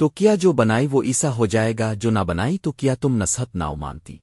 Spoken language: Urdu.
تو کیا جو بنائی وہ ایسا ہو جائے گا، جو نہ بنائی تو کیا تم نصحت نہ مانتی؟